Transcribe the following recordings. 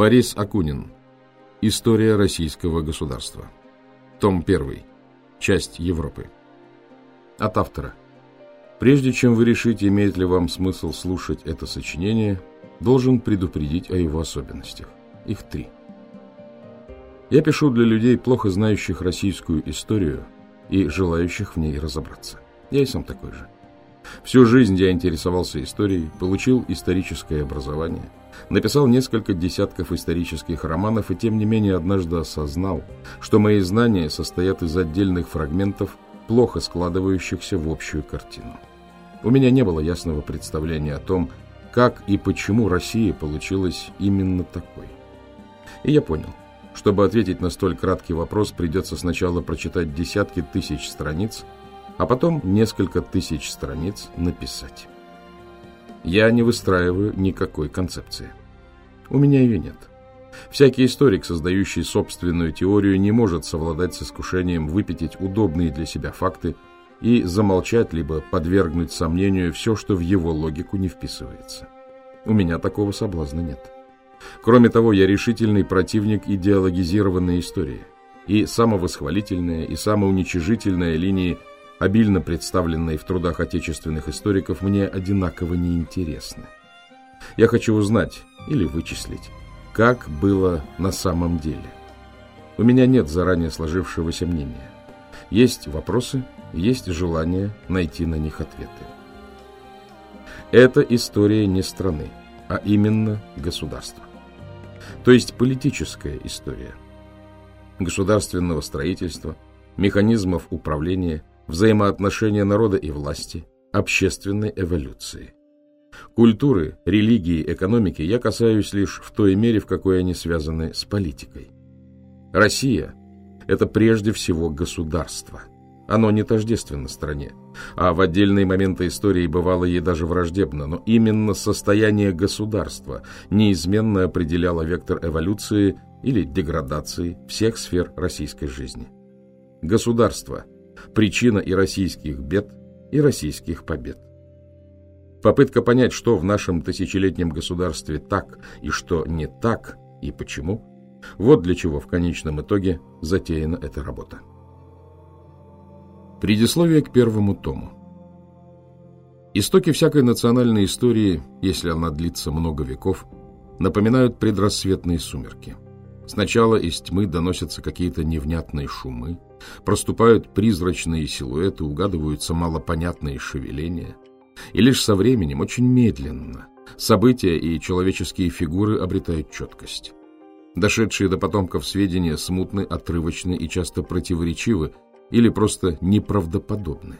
Борис Акунин. История российского государства. Том 1. Часть Европы. От автора. Прежде чем вы решите, имеет ли вам смысл слушать это сочинение, должен предупредить о его особенностях. Их три. Я пишу для людей, плохо знающих российскую историю и желающих в ней разобраться. Я и сам такой же. Всю жизнь я интересовался историей, получил историческое образование, написал несколько десятков исторических романов и тем не менее однажды осознал, что мои знания состоят из отдельных фрагментов, плохо складывающихся в общую картину. У меня не было ясного представления о том, как и почему Россия получилась именно такой. И я понял, чтобы ответить на столь краткий вопрос, придется сначала прочитать десятки тысяч страниц, а потом несколько тысяч страниц написать. Я не выстраиваю никакой концепции. У меня ее нет. Всякий историк, создающий собственную теорию, не может совладать с искушением выпятить удобные для себя факты и замолчать, либо подвергнуть сомнению все, что в его логику не вписывается. У меня такого соблазна нет. Кроме того, я решительный противник идеологизированной истории. И самовосхвалительная, и самоуничижительная линии – обильно представленные в трудах отечественных историков, мне одинаково неинтересны. Я хочу узнать или вычислить, как было на самом деле. У меня нет заранее сложившегося мнения. Есть вопросы, есть желание найти на них ответы. Это история не страны, а именно государства. То есть политическая история. Государственного строительства, механизмов управления, взаимоотношения народа и власти, общественной эволюции. Культуры, религии, экономики я касаюсь лишь в той мере, в какой они связаны с политикой. Россия – это прежде всего государство. Оно не тождественно стране, а в отдельные моменты истории бывало ей даже враждебно, но именно состояние государства неизменно определяло вектор эволюции или деградации всех сфер российской жизни. Государство – причина и российских бед, и российских побед. Попытка понять, что в нашем тысячелетнем государстве так и что не так, и почему, вот для чего в конечном итоге затеяна эта работа. Предисловие к первому тому. Истоки всякой национальной истории, если она длится много веков, напоминают предрассветные сумерки. Сначала из тьмы доносятся какие-то невнятные шумы, Проступают призрачные силуэты, угадываются малопонятные шевеления. И лишь со временем, очень медленно, события и человеческие фигуры обретают четкость. Дошедшие до потомков сведения смутны, отрывочны и часто противоречивы или просто неправдоподобны.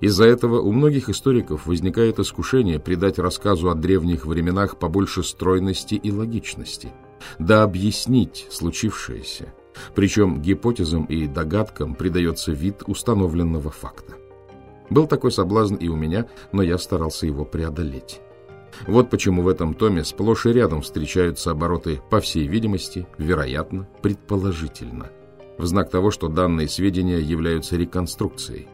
Из-за этого у многих историков возникает искушение придать рассказу о древних временах побольше стройности и логичности, да объяснить случившееся, причем гипотезам и догадкам придается вид установленного факта. Был такой соблазн и у меня, но я старался его преодолеть. Вот почему в этом томе сплошь и рядом встречаются обороты «по всей видимости», «вероятно», «предположительно», в знак того, что данные сведения являются реконструкцией.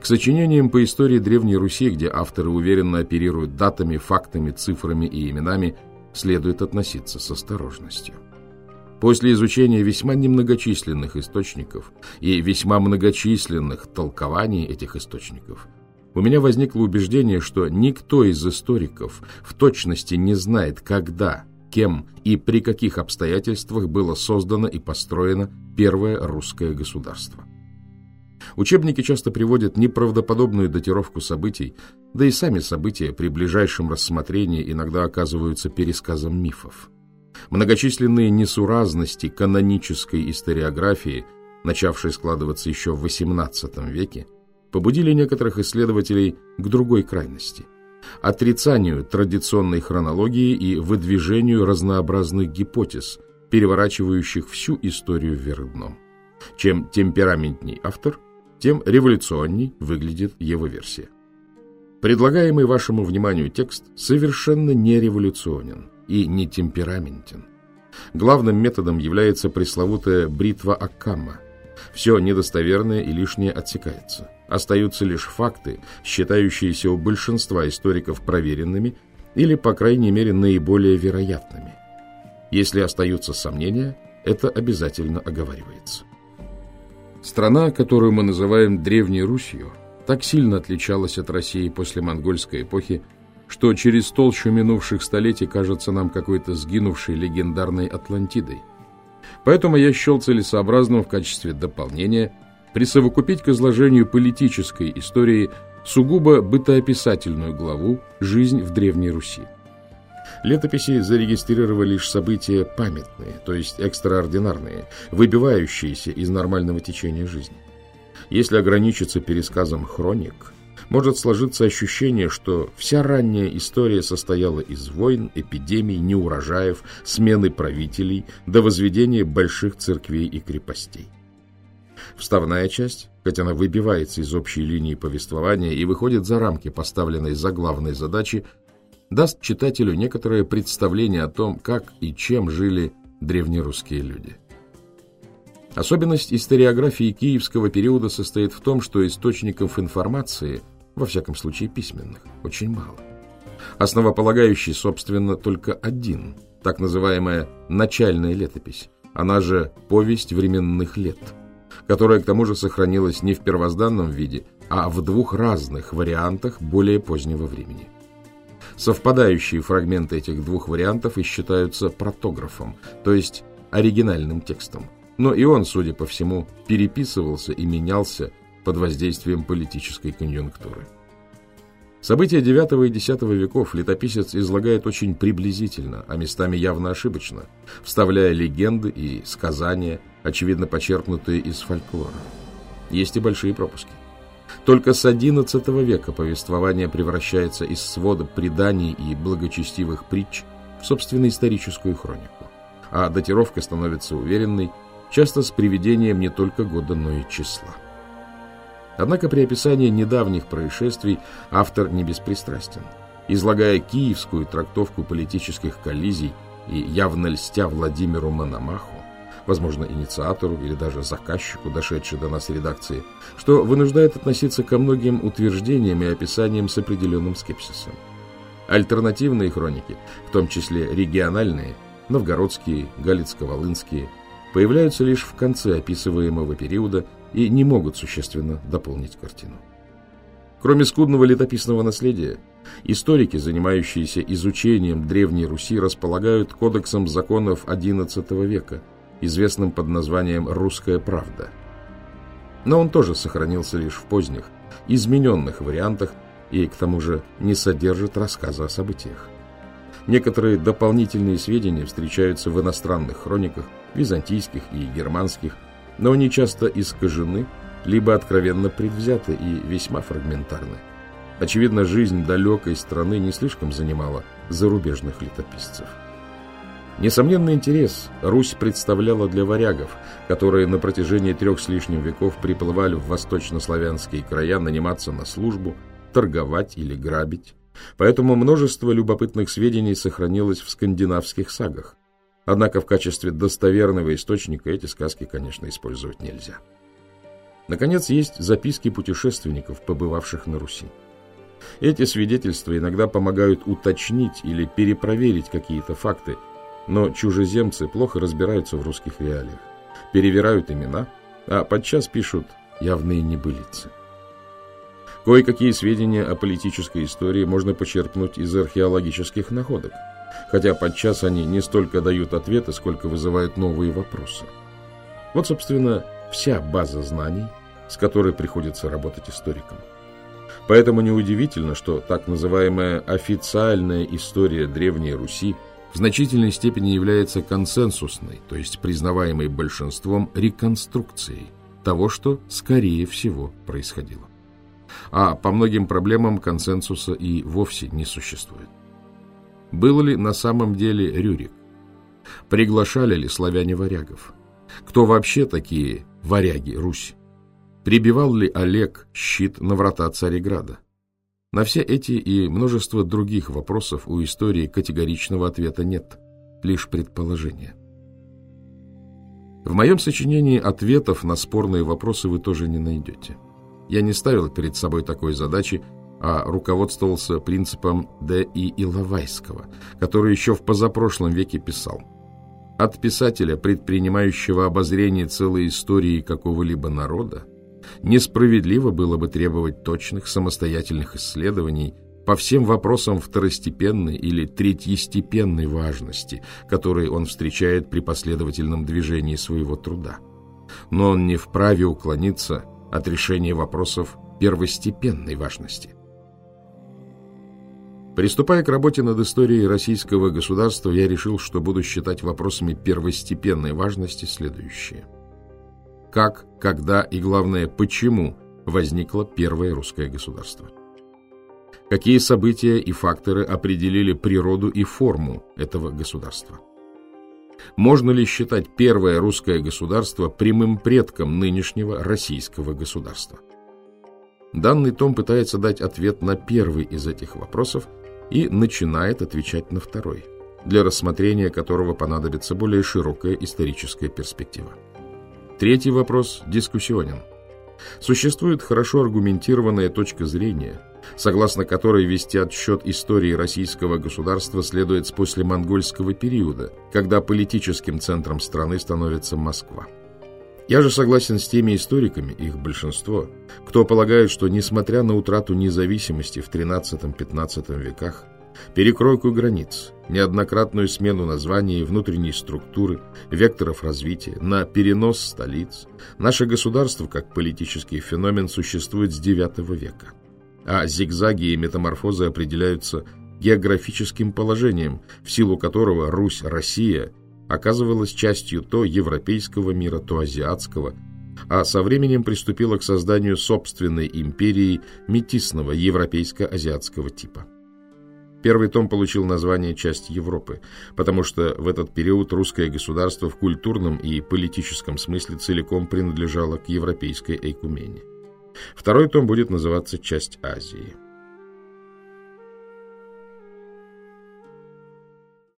К сочинениям по истории Древней Руси, где авторы уверенно оперируют датами, фактами, цифрами и именами, следует относиться с осторожностью. После изучения весьма немногочисленных источников и весьма многочисленных толкований этих источников, у меня возникло убеждение, что никто из историков в точности не знает, когда, кем и при каких обстоятельствах было создано и построено первое русское государство. Учебники часто приводят неправдоподобную датировку событий, да и сами события при ближайшем рассмотрении иногда оказываются пересказом мифов. Многочисленные несуразности канонической историографии, начавшей складываться еще в XVIII веке, побудили некоторых исследователей к другой крайности – отрицанию традиционной хронологии и выдвижению разнообразных гипотез, переворачивающих всю историю вверх дном. Чем темпераментней автор, тем революционней выглядит его версия. Предлагаемый вашему вниманию текст совершенно не революционен – и не темпераментен. Главным методом является пресловутая бритва Аккама. Все недостоверное и лишнее отсекается. Остаются лишь факты, считающиеся у большинства историков проверенными или, по крайней мере, наиболее вероятными. Если остаются сомнения, это обязательно оговаривается. Страна, которую мы называем Древней Русью, так сильно отличалась от России после монгольской эпохи, что через толщу минувших столетий кажется нам какой-то сгинувшей легендарной Атлантидой. Поэтому я счел целесообразным в качестве дополнения присовокупить к изложению политической истории сугубо бытоописательную главу «Жизнь в Древней Руси». Летописи зарегистрировали лишь события памятные, то есть экстраординарные, выбивающиеся из нормального течения жизни. Если ограничиться пересказом хроник, может сложиться ощущение, что вся ранняя история состояла из войн, эпидемий, неурожаев, смены правителей до возведения больших церквей и крепостей. Вставная часть, хотя она выбивается из общей линии повествования и выходит за рамки поставленной заглавной задачи, даст читателю некоторое представление о том, как и чем жили древнерусские люди. Особенность историографии киевского периода состоит в том, что источников информации, во всяком случае письменных, очень мало. Основополагающий, собственно, только один, так называемая «начальная летопись», она же «повесть временных лет», которая к тому же сохранилась не в первозданном виде, а в двух разных вариантах более позднего времени. Совпадающие фрагменты этих двух вариантов и считаются протографом, то есть оригинальным текстом. Но и он, судя по всему, переписывался и менялся под воздействием политической конъюнктуры. События IX и X веков летописец излагает очень приблизительно, а местами явно ошибочно, вставляя легенды и сказания, очевидно почерпнутые из фольклора. Есть и большие пропуски. Только с XI века повествование превращается из свода преданий и благочестивых притч в собственно историческую хронику, а датировка становится уверенной, часто с приведением не только года, но и числа. Однако при описании недавних происшествий автор не беспристрастен. Излагая киевскую трактовку политических коллизий и явно льстя Владимиру Мономаху, возможно, инициатору или даже заказчику, дошедшей до нас редакции, что вынуждает относиться ко многим утверждениям и описаниям с определенным скепсисом. Альтернативные хроники, в том числе региональные, новгородские, галицко-волынские, появляются лишь в конце описываемого периода и не могут существенно дополнить картину. Кроме скудного летописного наследия, историки, занимающиеся изучением Древней Руси, располагают кодексом законов XI века – известным под названием «Русская правда». Но он тоже сохранился лишь в поздних, измененных вариантах и, к тому же, не содержит рассказа о событиях. Некоторые дополнительные сведения встречаются в иностранных хрониках, византийских и германских, но они часто искажены, либо откровенно предвзяты и весьма фрагментарны. Очевидно, жизнь далекой страны не слишком занимала зарубежных летописцев. Несомненный интерес Русь представляла для варягов, которые на протяжении трех с лишним веков приплывали в восточнославянские края наниматься на службу, торговать или грабить. Поэтому множество любопытных сведений сохранилось в скандинавских сагах. Однако в качестве достоверного источника эти сказки, конечно, использовать нельзя. Наконец, есть записки путешественников, побывавших на Руси. Эти свидетельства иногда помогают уточнить или перепроверить какие-то факты, но чужеземцы плохо разбираются в русских реалиях, перевирают имена, а подчас пишут явные небылицы. Кое-какие сведения о политической истории можно почерпнуть из археологических находок, хотя подчас они не столько дают ответы, сколько вызывают новые вопросы. Вот, собственно, вся база знаний, с которой приходится работать историкам. Поэтому неудивительно, что так называемая официальная история Древней Руси в значительной степени является консенсусной, то есть признаваемой большинством реконструкцией того, что скорее всего происходило. А по многим проблемам консенсуса и вовсе не существует. Был ли на самом деле Рюрик? Приглашали ли славяне варягов? Кто вообще такие варяги Русь? Прибивал ли Олег щит на врата Цареграда? На все эти и множество других вопросов у истории категоричного ответа нет, лишь предположения. В моем сочинении ответов на спорные вопросы вы тоже не найдете. Я не ставил перед собой такой задачи, а руководствовался принципом Д. И. Иловайского, который еще в позапрошлом веке писал От писателя, предпринимающего обозрение целой истории какого-либо народа, несправедливо было бы требовать точных самостоятельных исследований по всем вопросам второстепенной или третьестепенной важности, которые он встречает при последовательном движении своего труда. Но он не вправе уклониться от решения вопросов первостепенной важности. Приступая к работе над историей российского государства, я решил, что буду считать вопросами первостепенной важности следующие. Как, когда и, главное, почему возникло первое русское государство? Какие события и факторы определили природу и форму этого государства? Можно ли считать первое русское государство прямым предком нынешнего российского государства? Данный том пытается дать ответ на первый из этих вопросов и начинает отвечать на второй, для рассмотрения которого понадобится более широкая историческая перспектива. Третий вопрос дискуссионен. Существует хорошо аргументированная точка зрения, согласно которой вести отсчет истории российского государства следует с после монгольского периода, когда политическим центром страны становится Москва. Я же согласен с теми историками, их большинство, кто полагает, что, несмотря на утрату независимости в XIII-XV веках, перекройку границ, неоднократную смену названий внутренней структуры, векторов развития, на перенос столиц, наше государство как политический феномен существует с IX века, а зигзаги и метаморфозы определяются географическим положением, в силу которого Русь-Россия – оказывалась частью то европейского мира, то азиатского, а со временем приступила к созданию собственной империи метисного европейско-азиатского типа. Первый том получил название «Часть Европы», потому что в этот период русское государство в культурном и политическом смысле целиком принадлежало к европейской эйкумене. Второй том будет называться «Часть Азии».